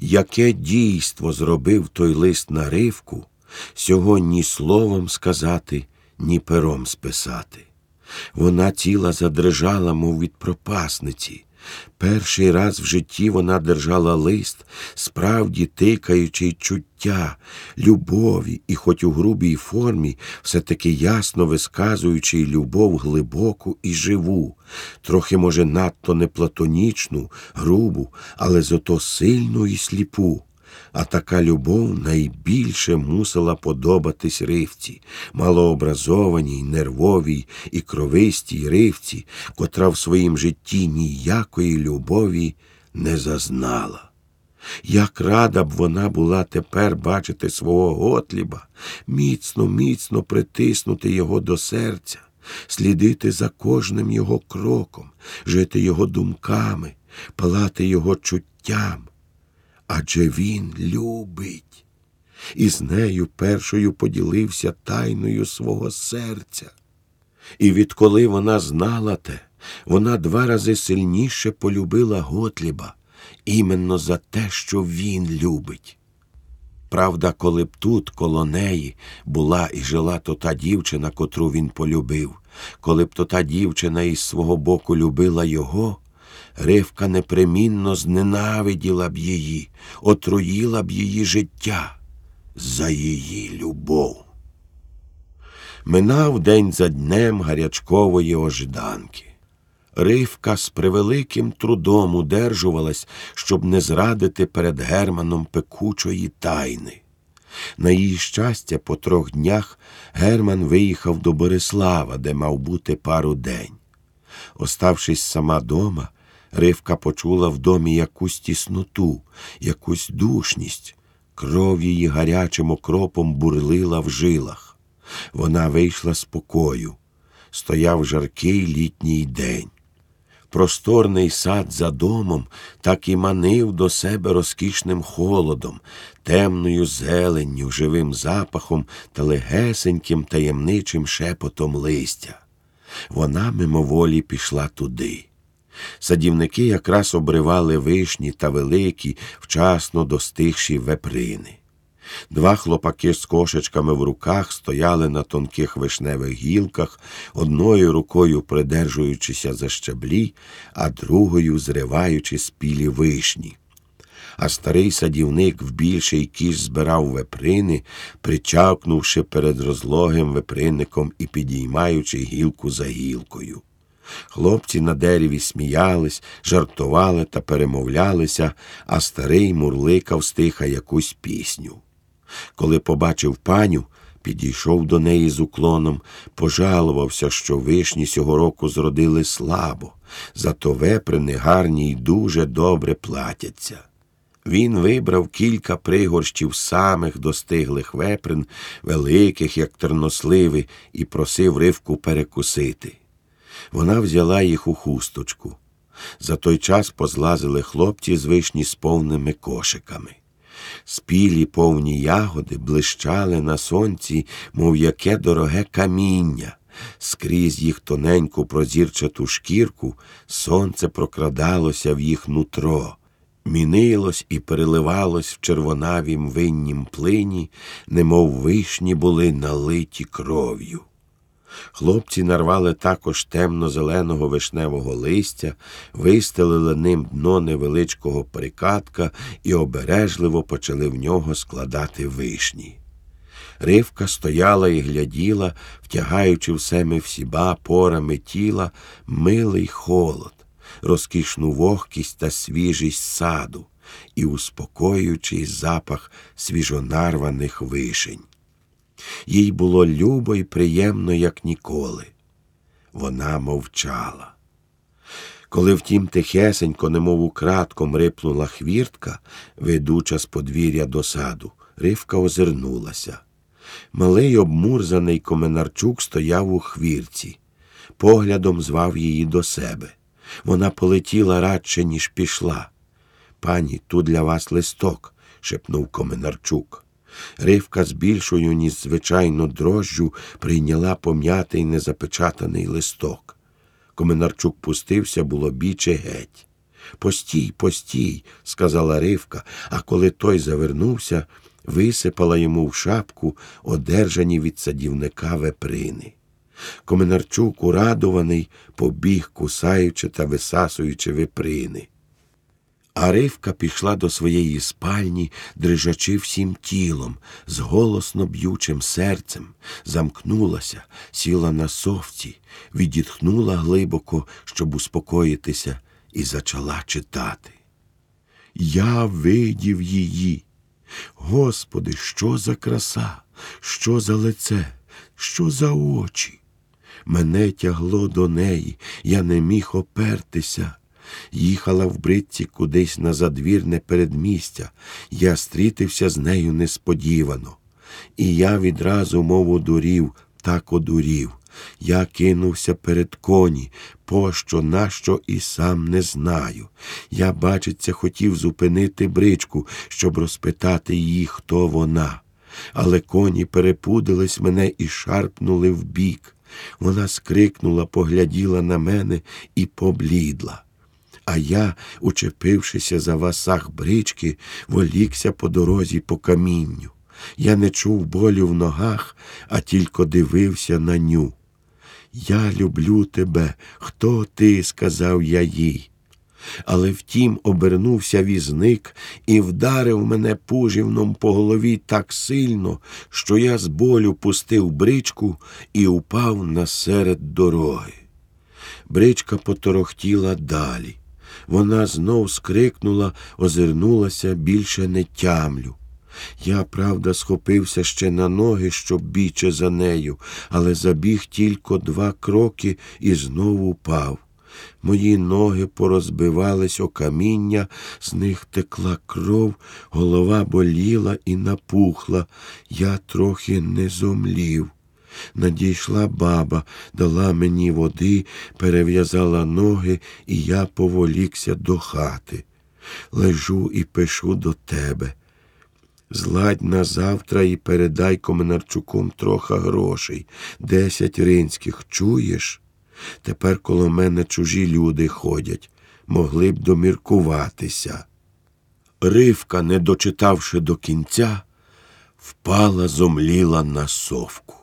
Яке дійство зробив той лист на ривку, сього ні словом сказати, ні пером списати. Вона ціла задрижала, мов від пропасниці. Перший раз в житті вона держала лист, справді тикаючи чуття, любові і, хоч у грубій формі, все-таки ясно висказуючи любов глибоку і живу, трохи, може, надто не платонічну, грубу, але зато сильну і сліпу. А така любов найбільше мусила подобатись ривці, малообразованій, нервовій і кровистій ривці, котра в своїм житті ніякої любові не зазнала. Як рада б вона була тепер бачити свого Готліба, міцно, міцно притиснути його до серця, слідити за кожним його кроком, жити його думками, палати його чуттям адже він любить. І з нею першою поділився тайною свого серця. І відколи вона знала те, вона два рази сильніше полюбила Готліба іменно за те, що він любить. Правда, коли б тут, коло неї, була і жила то та дівчина, котру він полюбив, коли б то та дівчина із свого боку любила його, Ривка непримінно зненавиділа б її, отруїла б її життя за її любов. Минав день за днем гарячкової ожиданки. Ривка з превеликим трудом удержувалась, щоб не зрадити перед Германом пекучої тайни. На її щастя, по трьох днях Герман виїхав до Борислава, де мав бути пару день. Оставшись сама дома, Ривка почула в домі якусь тісноту, якусь душність. Кров її гарячим окропом бурлила в жилах. Вона вийшла з покою. Стояв жаркий літній день. Просторний сад за домом так і манив до себе розкішним холодом, темною зеленню, живим запахом та легесеньким таємничим шепотом листя. Вона мимоволі пішла туди. Садівники якраз обривали вишні та великі, вчасно достигші веприни. Два хлопаки з кошечками в руках стояли на тонких вишневих гілках, одною рукою придержуючися за щаблі, а другою зриваючи спілі вишні. А старий садівник в більший кіш збирав веприни, причавкнувши перед розлогим вепринником і підіймаючи гілку за гілкою. Хлопці на дереві сміялись, жартували та перемовлялися, а старий мурликав стиха якусь пісню. Коли побачив паню, підійшов до неї з уклоном, пожалувався, що вишні сього року зродили слабо, зато веприни гарні й дуже добре платяться. Він вибрав кілька пригорщів самих достиглих веприн, великих, як терносливи, і просив ривку перекусити. Вона взяла їх у хусточку. За той час позлазили хлопці з вишні з повними кошиками. Спілі повні ягоди блищали на сонці, мов яке дороге каміння. Скрізь їх тоненьку прозірчату шкірку сонце прокрадалося в їх нутро, мінилось і переливалось в червонавім виннім плині, немов вишні були налиті кров'ю. Хлопці нарвали також темно-зеленого вишневого листя, вистелили ним дно невеличкого прикатка і обережливо почали в нього складати вишні. Ривка стояла і гляділа, втягаючи в себе всіба порами тіла милий холод, розкішну вогкість та свіжість саду і успокоюючий запах свіжонарваних вишень. Їй було любо і приємно, як ніколи. Вона мовчала. Коли втім тихесенько, немов украдком рипнула хвіртка, ведуча з подвір'я до саду, Ривка озирнулася. Малий обмурзаний Коменарчук стояв у хвірці, поглядом звав її до себе. Вона полетіла радше, ніж пішла. Пані, тут для вас листок, шепнув Коменарчук. Ривка з більшою, ніж звичайно, дрожжю прийняла пом'ятий незапечатаний листок. Коминарчук пустився, було біче геть. Постій, постій, сказала Ривка, а коли той завернувся, висипала йому в шапку одержані від садівника веприни. Коминарчук, урадований, побіг, кусаючи та висасуючи виприни. А Ривка пішла до своєї спальні, дрижачи всім тілом, з голосно б'ючим серцем, замкнулася, сіла на совці, відітхнула глибоко, щоб успокоїтися, і зачала читати. Я видів її. Господи, що за краса, що за лице, що за очі. Мене тягло до неї, я не міг опертися. Їхала в бритці кудись на задвірне передмістя, я стрітився з нею несподівано. І я відразу, мов одурів, так одурів. Я кинувся перед коні, пощо, нащо і сам не знаю. Я, бачиться, хотів зупинити бричку, щоб розпитати її, хто вона. Але коні перепудились мене і шарпнули в бік. Вона скрикнула, погляділа на мене і поблідла. А я, учепившися за васах брички, волікся по дорозі по камінню. Я не чув болю в ногах, а тільки дивився на ню. Я люблю тебе, хто ти, сказав я їй. Але втім обернувся візник і вдарив мене пужівном по голові так сильно, що я з болю пустив бричку і упав насеред дороги. Бричка поторохтіла далі. Вона знов скрикнула, озирнулася, більше не тямлю. Я, правда, схопився ще на ноги, щоб біче за нею, але забіг тільки два кроки і знову пав. Мої ноги порозбивались о каміння, з них текла кров, голова боліла і напухла. Я трохи не зомлів. Надійшла баба, дала мені води, перев'язала ноги, і я поволікся до хати. Лежу і пишу до тебе. Зладь на завтра і передай Коминарчуком троха грошей, десять ринських, чуєш? Тепер коло мене чужі люди ходять, могли б доміркуватися. Ривка, не дочитавши до кінця, впала, зомліла на совку.